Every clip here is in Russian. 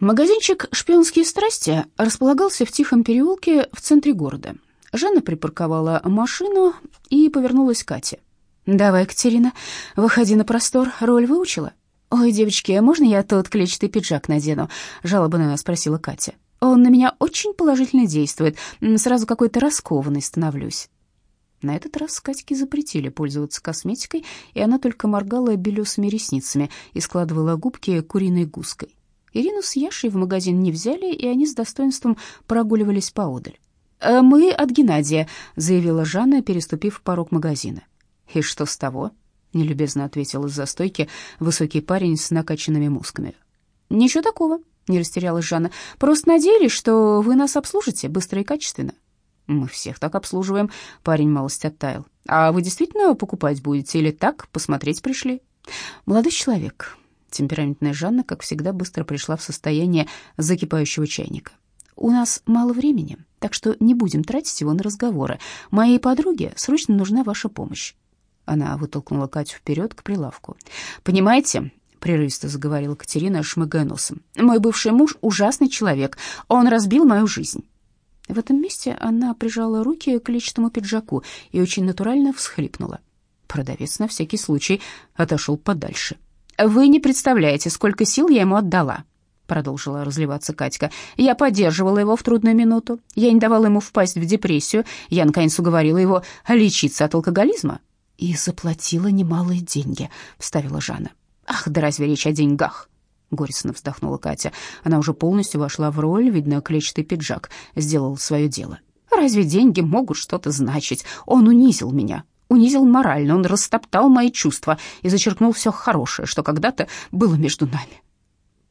Магазинчик «Шпионские страсти» располагался в тихом переулке в центре города. Жанна припарковала машину и повернулась к Кате. «Давай, Катерина, выходи на простор, роль выучила?» «Ой, девочки, можно я тот клетчатый пиджак надену?» — жалобно спросила Катя. «Он на меня очень положительно действует, сразу какой-то раскованный становлюсь». На этот раз Катьке запретили пользоваться косметикой, и она только моргала белесыми ресницами и складывала губки куриной гуской. Ирину с Яшей в магазин не взяли, и они с достоинством прогуливались поодаль. «Э, «Мы от Геннадия», — заявила Жанна, переступив порог магазина. «И что с того?» — нелюбезно ответил из-за стойки высокий парень с накачанными мускулами. «Ничего такого», — не растерялась Жанна. «Просто надеялись, что вы нас обслужите быстро и качественно». «Мы всех так обслуживаем», — парень малость оттаял. «А вы действительно покупать будете или так, посмотреть пришли?» «Молодой человек, Темпераментная Жанна, как всегда, быстро пришла в состояние закипающего чайника. «У нас мало времени, так что не будем тратить его на разговоры. Моей подруге срочно нужна ваша помощь». Она вытолкнула Катю вперед к прилавку. «Понимаете, — прерывисто заговорила Катерина, шмыгая носом. «Мой бывший муж — ужасный человек. Он разбил мою жизнь». В этом месте она прижала руки к клетчатому пиджаку и очень натурально всхлипнула. Продавец на всякий случай отошел подальше. «Вы не представляете, сколько сил я ему отдала», — продолжила разливаться Катька. «Я поддерживала его в трудную минуту. Я не давала ему впасть в депрессию. Я, наконец, уговорила его лечиться от алкоголизма». «И заплатила немалые деньги», — вставила Жанна. «Ах, да разве речь о деньгах?» Горестно вздохнула Катя. Она уже полностью вошла в роль, видно, клетчатый пиджак сделал свое дело. «Разве деньги могут что-то значить? Он унизил меня, унизил морально, он растоптал мои чувства и зачеркнул все хорошее, что когда-то было между нами.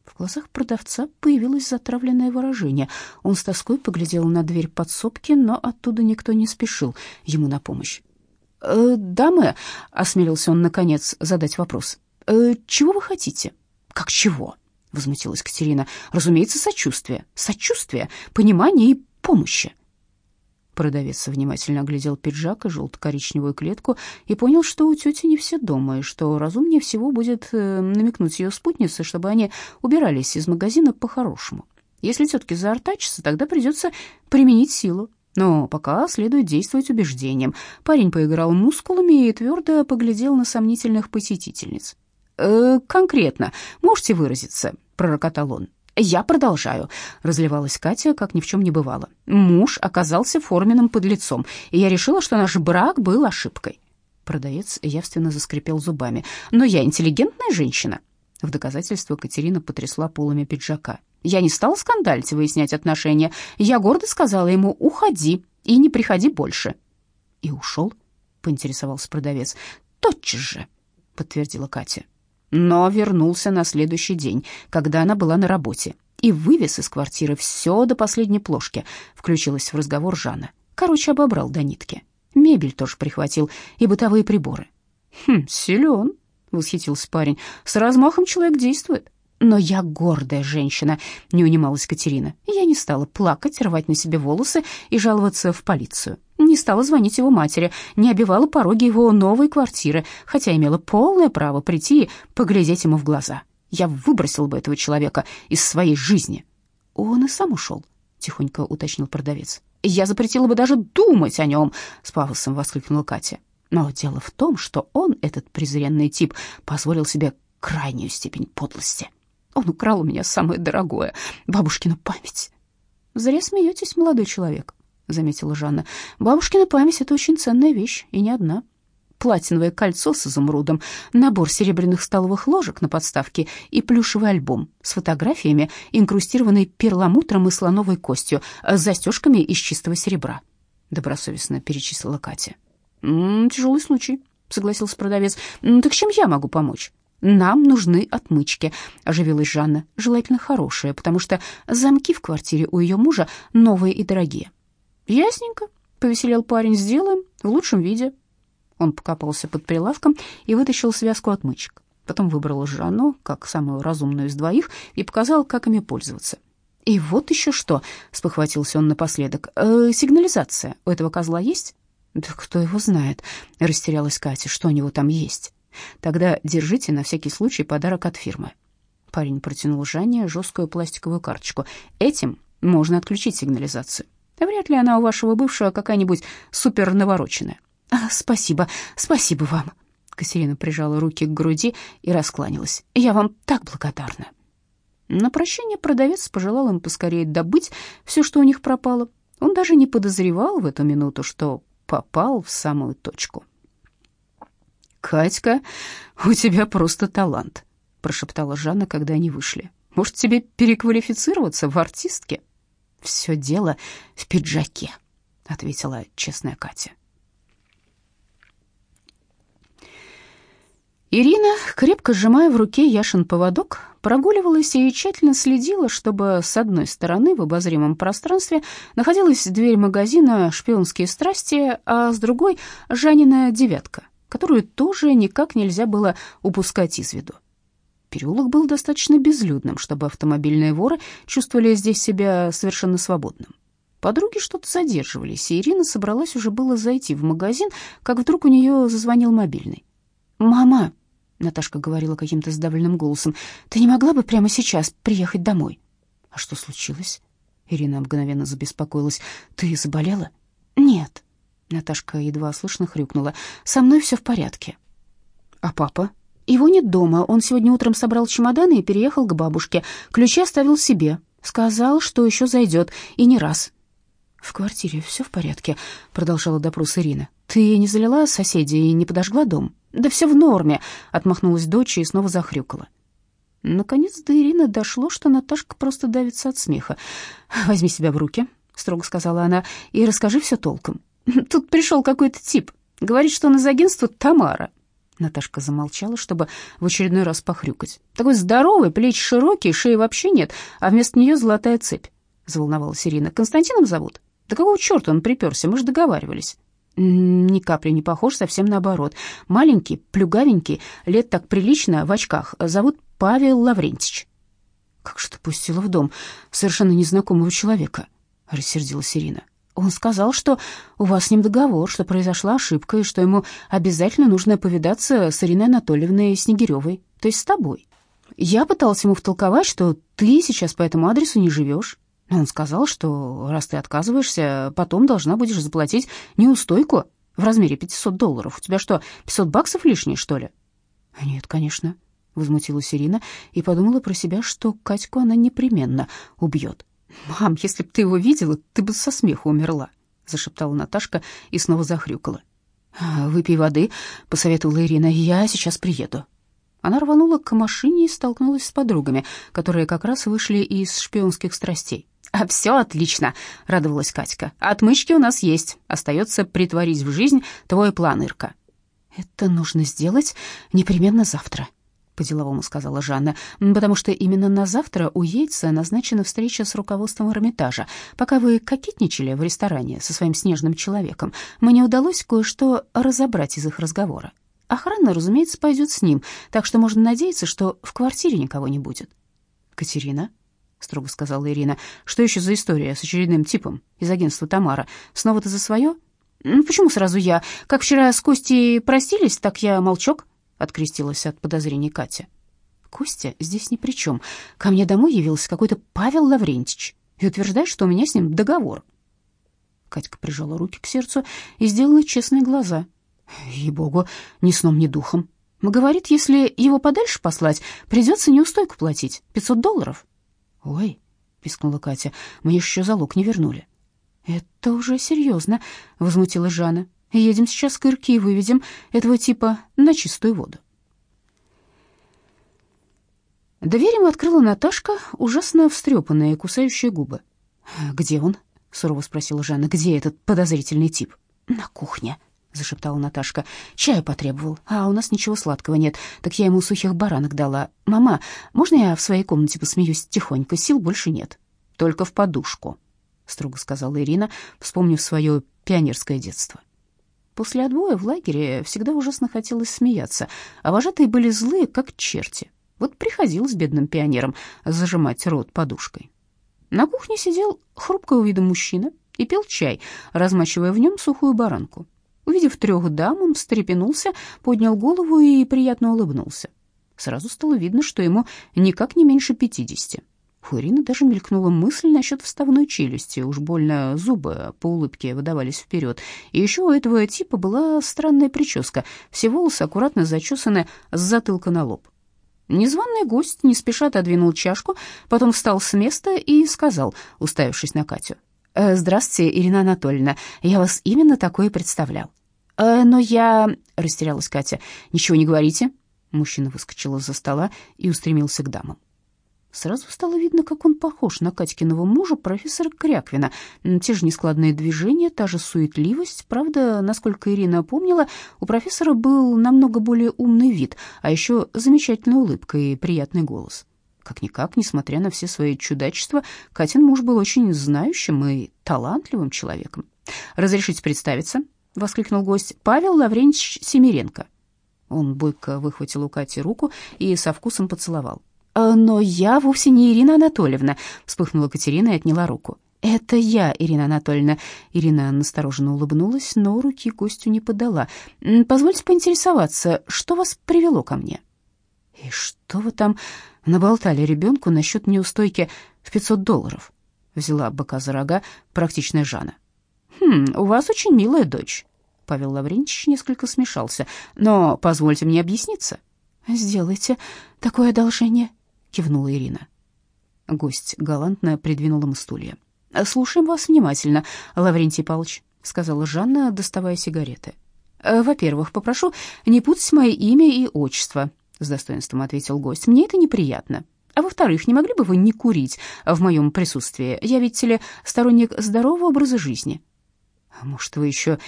В глазах продавца появилось затравленное выражение. Он с тоской поглядел на дверь подсобки, но оттуда никто не спешил ему на помощь. «Э, «Дамы», — осмелился он, наконец, задать вопрос, э, «чего вы хотите?» «Как чего?» — возмутилась Катерина. «Разумеется, сочувствие. Сочувствие, понимание и помощи. Продавец внимательно оглядел пиджак и желто-коричневую клетку и понял, что у тети не все дома, и что разумнее всего будет э, намекнуть ее спутнице, чтобы они убирались из магазина по-хорошему. Если тетки заортачатся, тогда придется применить силу. Но пока следует действовать убеждением. Парень поиграл мускулами и твердо поглядел на сомнительных посетительниц. «Э, «Конкретно, можете выразиться?» — пророкотал он. «Я продолжаю», — разливалась Катя, как ни в чем не бывало. «Муж оказался форменным подлецом, и я решила, что наш брак был ошибкой». Продавец явственно заскрипел зубами. «Но я интеллигентная женщина». В доказательство Катерина потрясла полами пиджака. «Я не стала скандалить выяснять отношения. Я гордо сказала ему «уходи и не приходи больше». «И ушел?» — поинтересовался продавец. «Тотчас же», — подтвердила Катя но вернулся на следующий день, когда она была на работе, и вывез из квартиры все до последней плошки, включилась в разговор Жанна. Короче, обобрал до нитки. Мебель тоже прихватил и бытовые приборы. «Хм, силен», — восхитился парень. «С размахом человек действует». «Но я гордая женщина», — не унималась Катерина. «Я не стала плакать, рвать на себе волосы и жаловаться в полицию не стала звонить его матери, не обивала пороги его новой квартиры, хотя имела полное право прийти и поглядеть ему в глаза. Я выбросил бы этого человека из своей жизни. Он и сам ушел, тихонько уточнил продавец. Я запретила бы даже думать о нем, с пафосом воскликнула Катя. Но дело в том, что он, этот презренный тип, позволил себе крайнюю степень подлости. Он украл у меня самое дорогое — бабушкину память. Зря смеетесь, молодой человек заметила Жанна. Бабушкина память — это очень ценная вещь, и не одна. Платиновое кольцо с изумрудом, набор серебряных столовых ложек на подставке и плюшевый альбом с фотографиями, инкрустированный перламутром и слоновой костью, с застежками из чистого серебра. Добросовестно перечислила Катя. «М -м, «Тяжелый случай», — согласился продавец. «Так чем я могу помочь?» «Нам нужны отмычки», — оживилась Жанна. «Желательно хорошие, потому что замки в квартире у ее мужа новые и дорогие. «Ясненько», — повеселел парень, — «сделаем в лучшем виде». Он покопался под прилавком и вытащил связку отмычек. Потом выбрал Жанну, как самую разумную из двоих, и показал, как ими пользоваться. «И вот еще что», — спохватился он напоследок, э, «сигнализация у этого козла есть?» «Да кто его знает», — растерялась Катя, — «что у него там есть?» «Тогда держите на всякий случай подарок от фирмы». Парень протянул Жанне жесткую пластиковую карточку. «Этим можно отключить сигнализацию. Вряд ли она у вашего бывшего какая-нибудь супер навороченная». А, «Спасибо, спасибо вам». Катерина прижала руки к груди и раскланялась. «Я вам так благодарна». На прощание продавец пожелал им поскорее добыть все, что у них пропало. Он даже не подозревал в эту минуту, что попал в самую точку. «Катька, у тебя просто талант», — прошептала Жанна, когда они вышли. «Может, тебе переквалифицироваться в артистке?» «Все дело в пиджаке», — ответила честная Катя. Ирина, крепко сжимая в руке Яшин поводок, прогуливалась и тщательно следила, чтобы с одной стороны в обозримом пространстве находилась дверь магазина «Шпионские страсти», а с другой — Жанина «девятка», которую тоже никак нельзя было упускать из виду. Переулок был достаточно безлюдным, чтобы автомобильные воры чувствовали здесь себя совершенно свободным. Подруги что-то задерживались, и Ирина собралась уже было зайти в магазин, как вдруг у нее зазвонил мобильный. «Мама!» Наташка говорила каким-то сдавленным голосом. «Ты не могла бы прямо сейчас приехать домой?» «А что случилось?» Ирина мгновенно забеспокоилась. «Ты заболела?» «Нет». Наташка едва слышно хрюкнула. «Со мной все в порядке». «А папа?» «Его нет дома. Он сегодня утром собрал чемоданы и переехал к бабушке. Ключи оставил себе. Сказал, что еще зайдет. И не раз». «В квартире все в порядке?» — продолжала допрос Ирина. «Ты не залила соседей и не подожгла дом?» «Да все в норме», — отмахнулась дочь и снова захрюкала. Наконец до Ирины дошло, что Наташка просто давится от смеха. «Возьми себя в руки», — строго сказала она, — «и расскажи все толком. Тут пришел какой-то тип, говорит, что он из агентства «Тамара». Наташка замолчала, чтобы в очередной раз похрюкать. «Такой здоровый, плечи широкие, шеи вообще нет, а вместо нее золотая цепь», — заволновалась Ирина. «Константином зовут? Да какого черта он приперся? Мы же договаривались». Ни капли не похож, совсем наоборот. Маленький, плюгавенький, лет так прилично, в очках. Зовут Павел Лаврентич. Как же ты пустила в дом совершенно незнакомого человека? Рассердилась Ирина. Он сказал, что у вас с ним договор, что произошла ошибка, и что ему обязательно нужно повидаться с Ириной Анатольевной Снегиревой, то есть с тобой. Я пыталась ему втолковать, что ты сейчас по этому адресу не живешь, он сказал, что раз ты отказываешься, потом должна будешь заплатить неустойку в размере 500 долларов. У тебя что, 500 баксов лишние, что ли? Нет, конечно, возмутилась Ирина и подумала про себя, что Катьку она непременно убьет. Мам, если бы ты его видела, ты бы со смеху умерла, зашептала Наташка и снова захрюкала. Выпей воды, посоветовала Ирина. Я сейчас приеду. Она рванула к машине и столкнулась с подругами, которые как раз вышли из шпионских страстей. «А все отлично», — радовалась Катька. «Отмычки у нас есть. Остается притворить в жизнь твой план, Ирка». «Это нужно сделать непременно завтра», — по-деловому сказала Жанна, «потому что именно на завтра у Яйца назначена встреча с руководством Эрмитажа. Пока вы кокетничали в ресторане со своим снежным человеком, мне удалось кое-что разобрать из их разговора. Охрана, разумеется, пойдет с ним, так что можно надеяться, что в квартире никого не будет». «Катерина?» — строго сказала Ирина. «Что еще за история с очередным типом из агентства «Тамара»? Снова ты за свое?» «Ну, почему сразу я? Как вчера с Костей простились, так я молчок», — открестилась от подозрений Катя. «Костя здесь ни при чем. Ко мне домой явился какой-то Павел Лаврентич и утверждает, что у меня с ним договор». Катька прижала руки к сердцу и сделала честные глаза. «Ей-богу, ни сном, ни духом. Говорит, если его подальше послать, придется неустойку платить, пятьсот долларов». «Ой», — пискнула Катя, — «мне еще залог не вернули». «Это уже серьезно», — возмутилась Жанна. «Едем сейчас к Ирке и выведем этого типа на чистую воду». Дверь им открыла Наташка, ужасно встрепанная и кусающая губы. «Где он?» — сурово спросила Жанна. «Где этот подозрительный тип?» «На кухне», — зашептала Наташка. «Чаю потребовал, а у нас ничего сладкого нет, так я ему сухих баранок дала. Мама, можно я в своей комнате посмеюсь тихонько? Сил больше нет». «Только в подушку», — строго сказала Ирина, вспомнив свое пионерское детство. После отбоя в лагере всегда ужасно хотелось смеяться, а вожатые были злые, как черти. Вот приходилось бедным пионерам зажимать рот подушкой. На кухне сидел хрупкого вида мужчина и пил чай, размачивая в нем сухую баранку. Увидев трех дам, он встрепенулся, поднял голову и приятно улыбнулся. Сразу стало видно, что ему никак не меньше пятидесяти. У Ирины даже мелькнула мысль насчет вставной челюсти. Уж больно зубы по улыбке выдавались вперед. И еще у этого типа была странная прическа. Все волосы аккуратно зачесаны с затылка на лоб. Незваный гость не спеша отодвинул чашку, потом встал с места и сказал, уставившись на Катю. «Э, «Здравствуйте, Ирина Анатольевна. Я вас именно такое представлял». «Э, «Но я...» — растерялась Катя. «Ничего не говорите». Мужчина выскочил из-за стола и устремился к дамам. Сразу стало видно, как он похож на Катькиного мужа, профессора Кряквина. Те же нескладные движения, та же суетливость. Правда, насколько Ирина помнила, у профессора был намного более умный вид, а еще замечательная улыбка и приятный голос. Как-никак, несмотря на все свои чудачества, Катин муж был очень знающим и талантливым человеком. «Разрешите представиться?» — воскликнул гость. «Павел Лаврентьевич Семиренко». Он бойко выхватил у Кати руку и со вкусом поцеловал. «Э, «Но я вовсе не Ирина Анатольевна», — вспыхнула Катерина и отняла руку. «Это я, Ирина Анатольевна». Ирина настороженно улыбнулась, но руки гостю не подала. «Позвольте поинтересоваться, что вас привело ко мне?» «И что вы там наболтали ребенку насчет неустойки в 500 долларов?» Взяла быка за рога практичная Жанна. «Хм, у вас очень милая дочь». Павел Лаврентьевич несколько смешался. «Но позвольте мне объясниться». «Сделайте такое одолжение», — кивнула Ирина. Гость галантно придвинул ему стулья. «Слушаем вас внимательно, Лаврентий Павлович», — сказала Жанна, доставая сигареты. «Во-первых, попрошу не путать мое имя и отчество», — с достоинством ответил гость. «Мне это неприятно. А во-вторых, не могли бы вы не курить в моем присутствии? Я, видите ли, сторонник здорового образа жизни». «А может, вы еще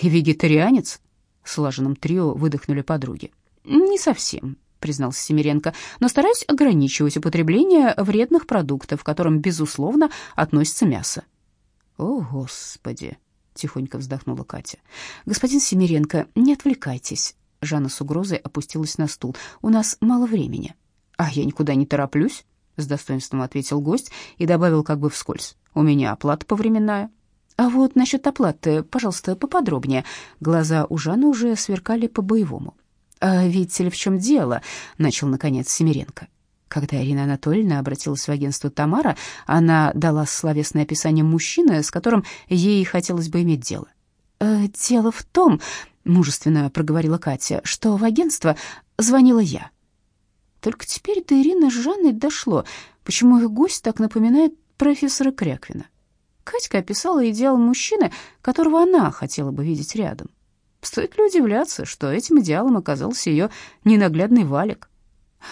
и вегетарианец?» — слаженным трио выдохнули подруги. «Не совсем», признался Семиренко, но стараюсь ограничивать употребление вредных продуктов, к которым, безусловно, относится мясо. О, Господи! тихонько вздохнула Катя. Господин Семиренко, не отвлекайтесь. Жанна с угрозой опустилась на стул. У нас мало времени. А я никуда не тороплюсь, с достоинством ответил гость и добавил как бы вскользь. У меня оплата повременная. А вот насчет оплаты, пожалуйста, поподробнее. Глаза у Жанны уже сверкали по-боевому. «А видите ли, в чем дело?» — начал, наконец, Семиренко. Когда Ирина Анатольевна обратилась в агентство «Тамара», она дала словесное описание мужчины, с которым ей хотелось бы иметь дело. «Э, «Дело в том», — мужественно проговорила Катя, — «что в агентство звонила я». Только теперь до Ирины с Жанной дошло, почему их гость так напоминает профессора Кряквина. Катька описала идеал мужчины, которого она хотела бы видеть рядом. Стоит ли удивляться, что этим идеалом оказался ее ненаглядный валик?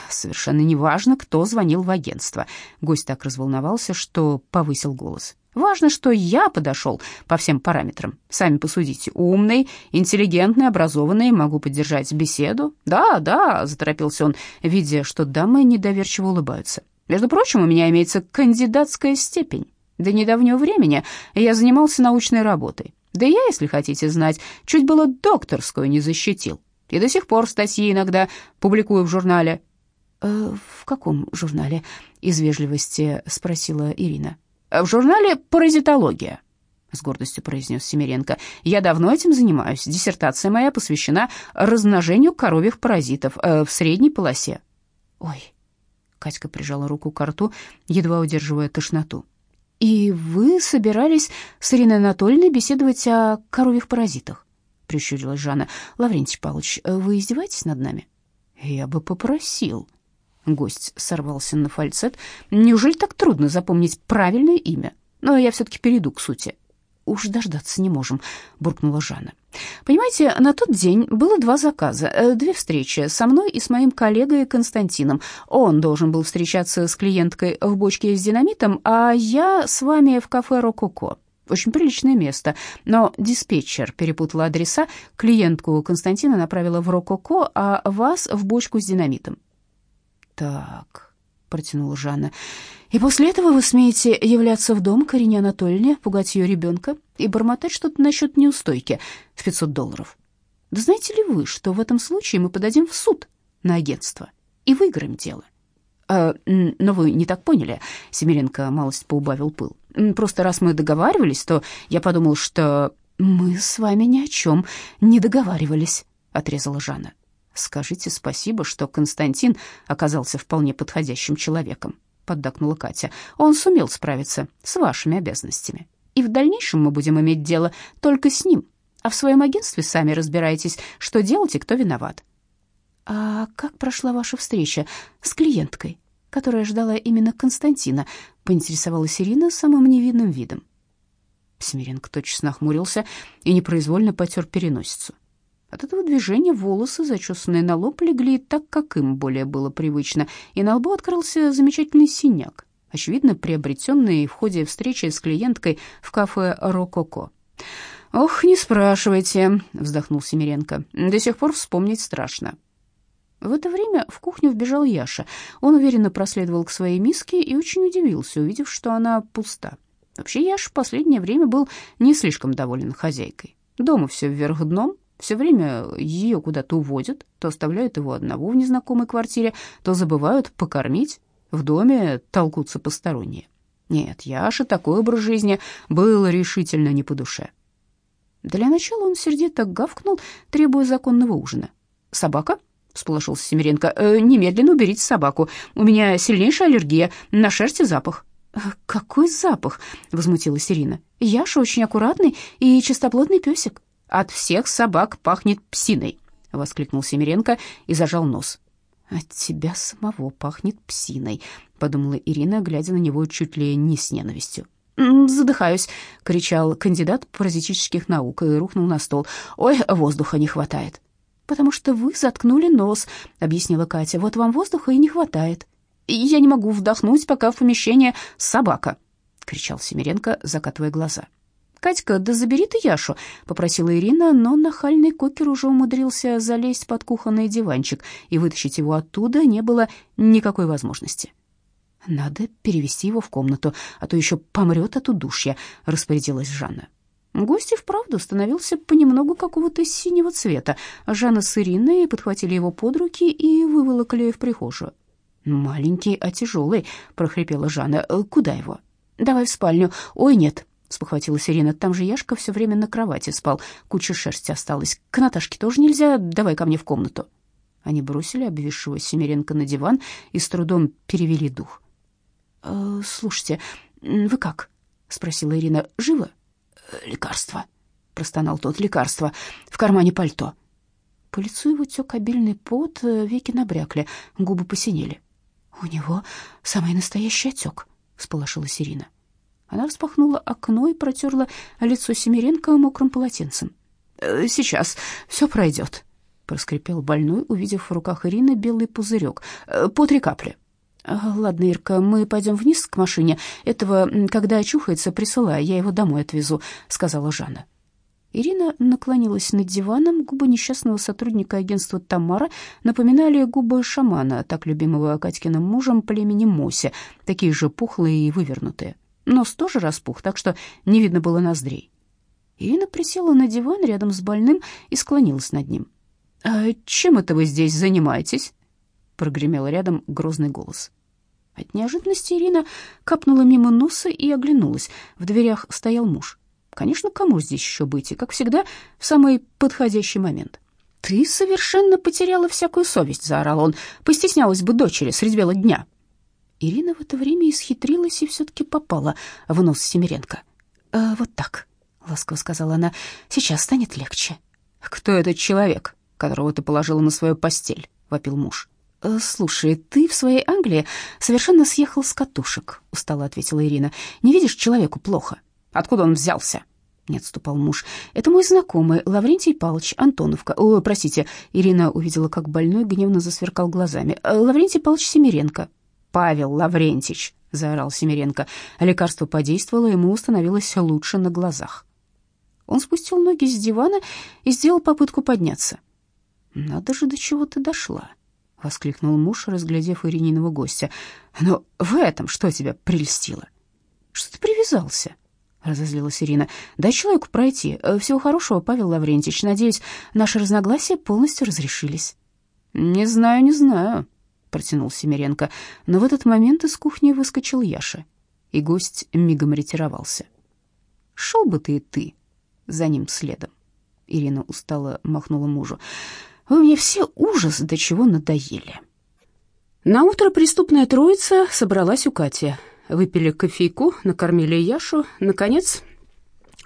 Совершенно неважно, кто звонил в агентство. Гость так разволновался, что повысил голос. Важно, что я подошел по всем параметрам. Сами посудите. Умный, интеллигентный, образованный, могу поддержать беседу. Да, да, заторопился он, видя, что дамы недоверчиво улыбаются. Между прочим, у меня имеется кандидатская степень. До недавнего времени я занимался научной работой. Да я, если хотите знать, чуть было докторскую не защитил. И до сих пор статьи иногда публикую в журнале». «Э, «В каком журнале?» — из вежливости спросила Ирина. «В журнале «Паразитология», — с гордостью произнес Семиренко. «Я давно этим занимаюсь. Диссертация моя посвящена размножению коровьих паразитов э, в средней полосе». «Ой», — Катька прижала руку к рту, едва удерживая тошноту. «И вы собирались с Ириной Анатольевной беседовать о коровьих паразитах?» — прищурилась Жанна. «Лаврентий Павлович, вы издеваетесь над нами?» «Я бы попросил». Гость сорвался на фальцет. «Неужели так трудно запомнить правильное имя? Но я все-таки перейду к сути уж дождаться не можем», — буркнула Жанна. «Понимаете, на тот день было два заказа, э, две встречи со мной и с моим коллегой Константином. Он должен был встречаться с клиенткой в бочке с динамитом, а я с вами в кафе «Рококо». Очень приличное место, но диспетчер перепутал адреса, клиентку Константина направила в «Рококо», а вас в бочку с динамитом. «Так», — протянула Жанна, — и после этого вы смеете являться в дом к Ирине Анатольевне, пугать ее ребенка и бормотать что-то насчет неустойки в 500 долларов. Да знаете ли вы, что в этом случае мы подадим в суд на агентство и выиграем дело? А, но вы не так поняли, Семиренко малость поубавил пыл. Просто раз мы договаривались, то я подумал, что мы с вами ни о чем не договаривались, отрезала Жанна. Скажите спасибо, что Константин оказался вполне подходящим человеком, поддакнула Катя. Он сумел справиться с вашими обязанностями. И в дальнейшем мы будем иметь дело только с ним. А в своем агентстве сами разбирайтесь, что делать и кто виноват. А как прошла ваша встреча с клиенткой, которая ждала именно Константина? поинтересовалась Ирина самым невинным видом. Смиренко тотчас нахмурился и непроизвольно потер переносицу. От этого движения волосы, зачесанные на лоб, легли так, как им более было привычно, и на лбу открылся замечательный синяк, очевидно, приобретенный в ходе встречи с клиенткой в кафе «Рококо». «Ох, не спрашивайте», — вздохнул Семиренко. «До сих пор вспомнить страшно». В это время в кухню вбежал Яша. Он уверенно проследовал к своей миске и очень удивился, увидев, что она пуста. Вообще Яша в последнее время был не слишком доволен хозяйкой. Дома все вверх дном, все время ее куда-то уводят, то оставляют его одного в незнакомой квартире, то забывают покормить. В доме толкутся посторонние. Нет, Яше такой образ жизни был решительно не по душе. Для начала он сердито гавкнул, требуя законного ужина. «Собака?» — всполошился Семиренко. «Э, «Немедленно уберите собаку. У меня сильнейшая аллергия на шерсть и запах». «Э, «Какой запах?» — возмутилась Ирина. «Яша очень аккуратный и чистоплотный песик». От всех собак пахнет псиной, воскликнул Семиренко и зажал нос. От тебя самого пахнет псиной, подумала Ирина, глядя на него чуть ли не с ненавистью. «Задыхаюсь!» — кричал кандидат паразитических наук и рухнул на стол. «Ой, воздуха не хватает!» «Потому что вы заткнули нос», — объяснила Катя. «Вот вам воздуха и не хватает». «Я не могу вдохнуть, пока в помещении собака», — кричал Семиренко, закатывая глаза. «Катька, да забери ты Яшу», — попросила Ирина, но нахальный кокер уже умудрился залезть под кухонный диванчик, и вытащить его оттуда не было никакой возможности. «Надо перевести его в комнату, а то еще помрет от удушья», — распорядилась Жанна. Гость и вправду становился понемногу какого-то синего цвета. Жанна с Ириной подхватили его под руки и выволокли в прихожую. «Маленький, а тяжелый», — прохрипела Жанна. «Куда его?» «Давай в спальню». «Ой, нет, спохватилась Ирина. Там же Яшка все время на кровати спал, куча шерсти осталась. К Наташке тоже нельзя, давай ко мне в комнату. Они бросили обвисшего Семеренко на диван и с трудом перевели дух. «Э, «Слушайте, вы как?» — спросила Ирина. «Живы?» «Лекарство», — простонал тот. «Лекарство. В кармане пальто». По лицу его тек обильный пот, веки набрякли, губы посинели. «У него самый настоящий отек», — всполошилась Ирина. Она распахнула окно и протерла лицо Семиренко мокрым полотенцем. «Э, «Сейчас все пройдет», — проскрипел больной, увидев в руках Ирины белый пузырек. «Э, «По три капли». «Э, «Ладно, Ирка, мы пойдем вниз к машине. Этого, когда очухается, присылай, я его домой отвезу», — сказала Жанна. Ирина наклонилась над диваном, губы несчастного сотрудника агентства «Тамара» напоминали губы шамана, так любимого Катькиным мужем племени Моси, такие же пухлые и вывернутые. Нос тоже распух, так что не видно было ноздрей. Ирина присела на диван рядом с больным и склонилась над ним. «А чем это вы здесь занимаетесь?» — прогремел рядом грозный голос. От неожиданности Ирина капнула мимо носа и оглянулась. В дверях стоял муж. Конечно, кому здесь еще быть? И, как всегда, в самый подходящий момент. «Ты совершенно потеряла всякую совесть», — заорал он. «Постеснялась бы дочери средь бела дня». Ирина в это время исхитрилась и все-таки попала в нос Семиренко. «Э, «Вот так», — ласково сказала она, — «сейчас станет легче». «Кто этот человек, которого ты положила на свою постель?» — вопил муж. «Э, «Слушай, ты в своей Англии совершенно съехал с катушек», — устало ответила Ирина. «Не видишь, человеку плохо». «Откуда он взялся?» не отступал муж. «Это мой знакомый, Лаврентий Павлович Антоновка. О, простите». Ирина увидела, как больной гневно засверкал глазами. «Э, «Лаврентий Павлович Семиренко». Павел Лаврентич, заорал Семиренко. Лекарство подействовало, ему становилось лучше на глазах. Он спустил ноги с дивана и сделал попытку подняться. Надо же, до чего ты дошла, воскликнул муж, разглядев Ирининого гостя. Но в этом что тебя прельстило? Что ты привязался? разозлилась Ирина. Дай человеку пройти. Всего хорошего, Павел Лаврентич. Надеюсь, наши разногласия полностью разрешились. Не знаю, не знаю, протянул Семиренко, но в этот момент из кухни выскочил Яша, и гость мигом ретировался. «Шел бы ты и ты за ним следом», — Ирина устало махнула мужу. Вы мне все ужас до чего надоели. На утро преступная троица собралась у Кати. Выпили кофейку, накормили Яшу. Наконец,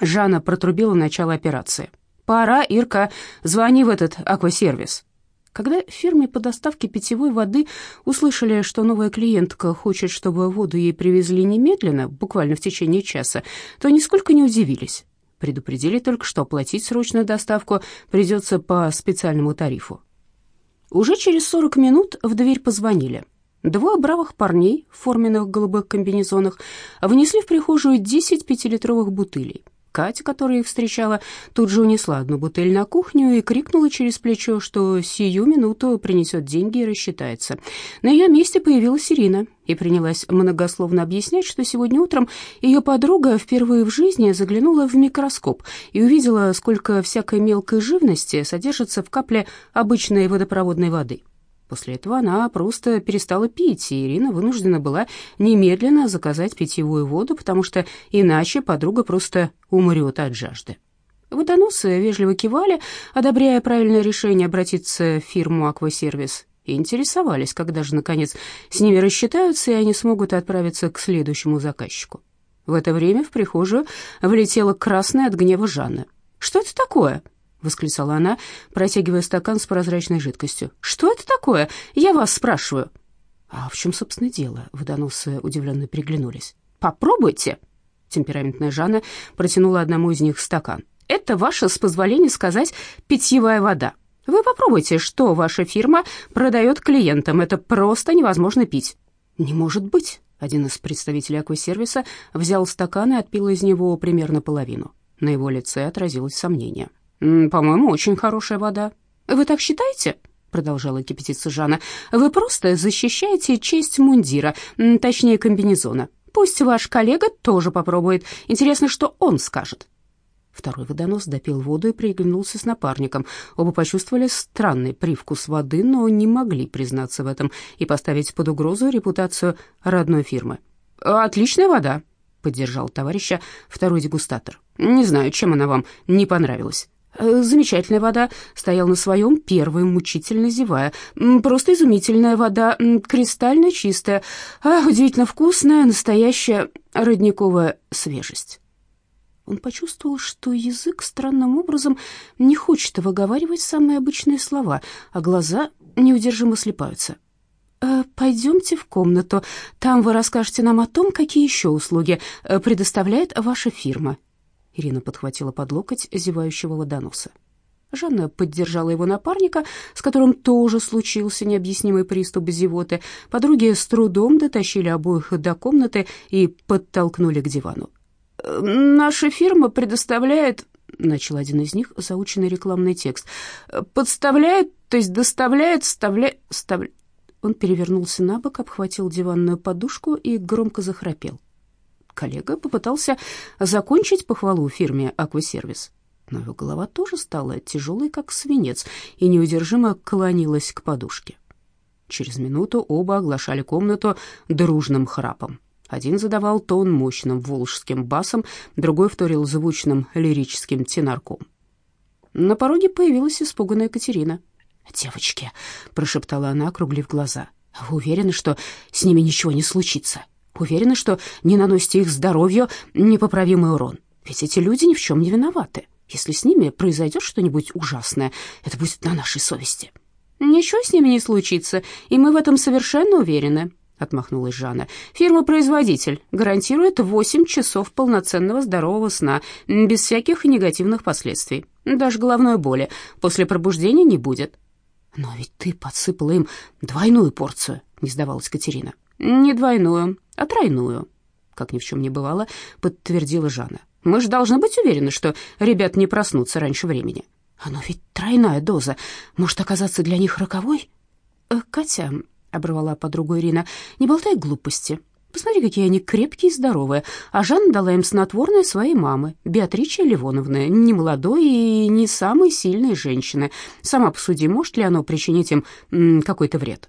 Жанна протрубила начало операции. «Пора, Ирка, звони в этот аквасервис». Когда фирме по доставке питьевой воды услышали, что новая клиентка хочет, чтобы воду ей привезли немедленно, буквально в течение часа, то нисколько не удивились. Предупредили только, что оплатить срочную доставку придется по специальному тарифу. Уже через 40 минут в дверь позвонили. Двое бравых парней в форменных голубых комбинезонах внесли в прихожую 10 пятилитровых бутылей. Катя, которая их встречала, тут же унесла одну бутыль на кухню и крикнула через плечо, что сию минуту принесет деньги и рассчитается. На ее месте появилась Ирина и принялась многословно объяснять, что сегодня утром ее подруга впервые в жизни заглянула в микроскоп и увидела, сколько всякой мелкой живности содержится в капле обычной водопроводной воды. После этого она просто перестала пить, и Ирина вынуждена была немедленно заказать питьевую воду, потому что иначе подруга просто умрет от жажды. Водоносы вежливо кивали, одобряя правильное решение обратиться в фирму «Аквасервис», и интересовались, когда же, наконец, с ними рассчитаются, и они смогут отправиться к следующему заказчику. В это время в прихожую влетела красная от гнева Жанна. «Что это такое?» Восклицала она, протягивая стакан с прозрачной жидкостью. «Что это такое? Я вас спрашиваю». «А в чем, собственно, дело?» Водоносы удивленно приглянулись. «Попробуйте!» Темпераментная Жанна протянула одному из них стакан. «Это ваша, с позволения сказать, питьевая вода. Вы попробуйте, что ваша фирма продает клиентам. Это просто невозможно пить». «Не может быть!» Один из представителей аквасервиса взял стакан и отпил из него примерно половину. На его лице отразилось сомнение. «По-моему, очень хорошая вода». «Вы так считаете?» продолжала кипятиться Жанна. «Вы просто защищаете честь мундира, точнее комбинезона. Пусть ваш коллега тоже попробует. Интересно, что он скажет». Второй водонос допил воду и приглянулся с напарником. Оба почувствовали странный привкус воды, но не могли признаться в этом и поставить под угрозу репутацию родной фирмы. «Отличная вода», — поддержал товарища второй дегустатор. «Не знаю, чем она вам не понравилась». Э, замечательная вода, стоял на своем, первый, мучительно зевая. Просто изумительная вода, кристально чистая, а удивительно вкусная, настоящая родниковая свежесть. Он почувствовал, что язык странным образом не хочет выговаривать самые обычные слова, а глаза неудержимо слепаются. «Э, «Пойдемте в комнату, там вы расскажете нам о том, какие еще услуги э, предоставляет ваша фирма», Ирина подхватила под локоть зевающего водоноса. Жанна поддержала его напарника, с которым тоже случился необъяснимый приступ зевоты. Подруги с трудом дотащили обоих до комнаты и подтолкнули к дивану. «Наша фирма предоставляет...» — начал один из них заученный рекламный текст. «Подставляет, то есть доставляет, вставляет...» Ставля... Он перевернулся на бок, обхватил диванную подушку и громко захрапел. Коллега попытался закончить похвалу фирме «Аквасервис». Но его голова тоже стала тяжелой, как свинец, и неудержимо клонилась к подушке. Через минуту оба оглашали комнату дружным храпом. Один задавал тон мощным волжским басом, другой вторил звучным лирическим тенарком. На пороге появилась испуганная Катерина. «Девочки», — прошептала она, округлив глаза, — «вы уверены, что с ними ничего не случится?» Уверена, что не наносите их здоровью непоправимый урон. Ведь эти люди ни в чем не виноваты. Если с ними произойдет что-нибудь ужасное, это будет на нашей совести». «Ничего с ними не случится, и мы в этом совершенно уверены», — отмахнулась Жанна. «Фирма-производитель гарантирует 8 часов полноценного здорового сна, без всяких негативных последствий. Даже головной боли после пробуждения не будет». «Но ведь ты подсыпала им двойную порцию», — не сдавалась Катерина. «Не двойную, а тройную», — как ни в чем не бывало, подтвердила Жанна. «Мы же должны быть уверены, что ребят не проснутся раньше времени». «Но ведь тройная доза может оказаться для них роковой». «Э, «Катя», — оборвала подругу Ирина, — «не болтай глупости. Посмотри, какие они крепкие и здоровые. А Жанна дала им снотворное своей мамы, Беатриче Ливоновны, не молодой и не самой сильной женщины. Сама посуди, может ли оно причинить им какой-то вред?»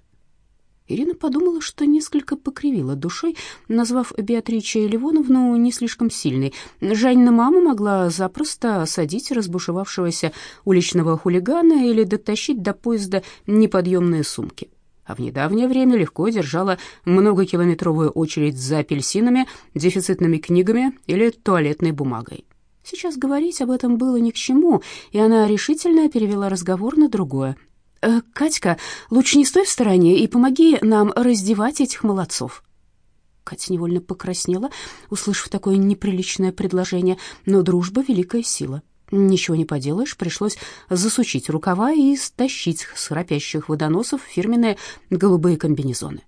Ирина подумала, что несколько покривила душой, назвав Беатриче Ливоновну не слишком сильной. Жанна мама могла запросто осадить разбушевавшегося уличного хулигана или дотащить до поезда неподъемные сумки. А в недавнее время легко держала многокилометровую очередь за апельсинами, дефицитными книгами или туалетной бумагой. Сейчас говорить об этом было ни к чему, и она решительно перевела разговор на другое. «Э, «Катька, лучше не стой в стороне и помоги нам раздевать этих молодцов». Катя невольно покраснела, услышав такое неприличное предложение, но дружба — великая сила. Ничего не поделаешь, пришлось засучить рукава и стащить с храпящих водоносов фирменные голубые комбинезоны.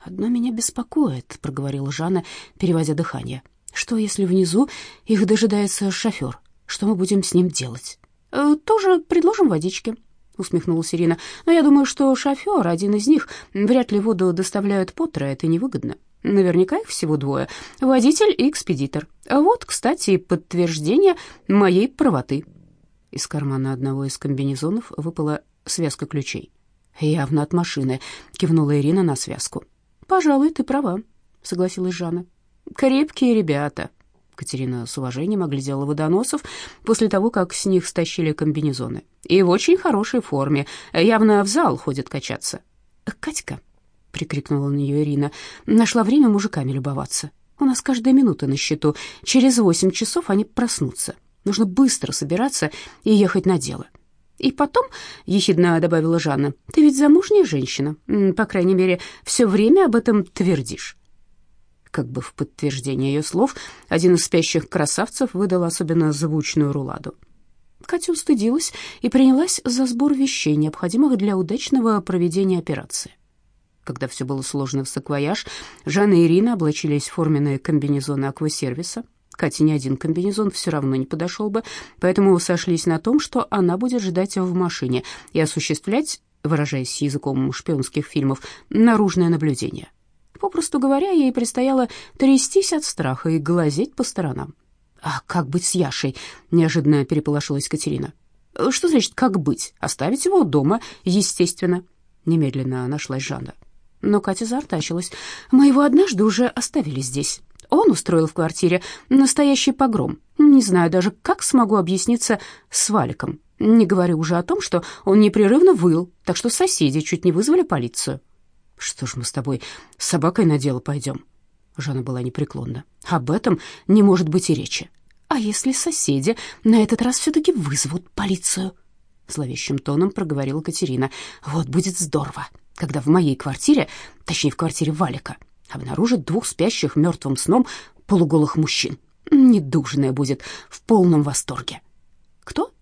«Одно меня беспокоит», — проговорила Жанна, переводя дыхание. «Что, если внизу их дожидается шофер? Что мы будем с ним делать?» «Э, «Тоже предложим водички», усмехнулась Ирина. «Но я думаю, что шофер, один из них, вряд ли воду доставляют по это невыгодно. Наверняка их всего двое. Водитель и экспедитор. А вот, кстати, подтверждение моей правоты». Из кармана одного из комбинезонов выпала связка ключей. «Явно от машины», — кивнула Ирина на связку. «Пожалуй, ты права», — согласилась Жанна. «Крепкие ребята», Катерина с уважением оглядела водоносов после того, как с них стащили комбинезоны. «И в очень хорошей форме. Явно в зал ходят качаться». «Катька», — прикрикнула на нее Ирина, — «нашла время мужиками любоваться. У нас каждая минута на счету. Через восемь часов они проснутся. Нужно быстро собираться и ехать на дело». «И потом», — ехидно добавила Жанна, — «ты ведь замужняя женщина. По крайней мере, все время об этом твердишь». Как бы в подтверждение ее слов, один из спящих красавцев выдал особенно звучную руладу. Катя устыдилась и принялась за сбор вещей, необходимых для удачного проведения операции. Когда все было сложно в саквояж, Жанна и Ирина облачились в форменные комбинезоны аквасервиса. Кате ни один комбинезон все равно не подошел бы, поэтому сошлись на том, что она будет ждать в машине и осуществлять, выражаясь языком шпионских фильмов, наружное наблюдение. Попросту говоря, ей предстояло трястись от страха и глазеть по сторонам. «А как быть с Яшей?» — неожиданно переполошилась Катерина. «Что значит «как быть»? Оставить его дома, естественно». Немедленно нашлась Жанна. Но Катя заортачилась. «Мы его однажды уже оставили здесь. Он устроил в квартире настоящий погром. Не знаю даже, как смогу объясниться с Валиком. Не говорю уже о том, что он непрерывно выл, так что соседи чуть не вызвали полицию. «Что ж мы с тобой с собакой на дело пойдем?» Жанна была непреклонна. «Об этом не может быть и речи. А если соседи на этот раз все-таки вызовут полицию?» Зловещим тоном проговорила Катерина. «Вот будет здорово, когда в моей квартире, точнее, в квартире Валика, обнаружат двух спящих мертвым сном полуголых мужчин. Недужная будет в полном восторге». «Кто?»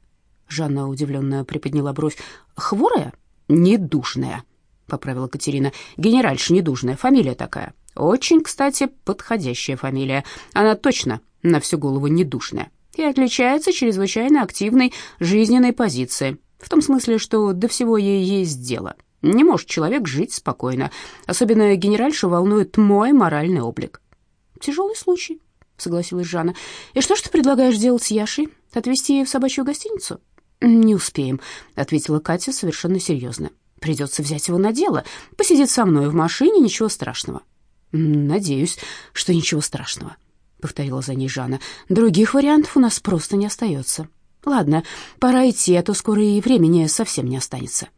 Жанна удивленно приподняла бровь. «Хворая?» «Недушная», — поправила Катерина. «Генеральша недужная, фамилия такая. Очень, кстати, подходящая фамилия. Она точно на всю голову недушная и отличается чрезвычайно активной жизненной позицией, в том смысле, что до всего ей есть дело. Не может человек жить спокойно. Особенно генеральшу волнует мой моральный облик». «Тяжелый случай», — согласилась Жанна. «И что ж ты предлагаешь делать с Яшей? Отвезти в собачью гостиницу?» «Не успеем», — ответила Катя совершенно серьезно. Придется взять его на дело. Посидит со мной в машине, ничего страшного». «Надеюсь, что ничего страшного», — повторила за ней Жанна. «Других вариантов у нас просто не остается. Ладно, пора идти, а то скоро и времени совсем не останется».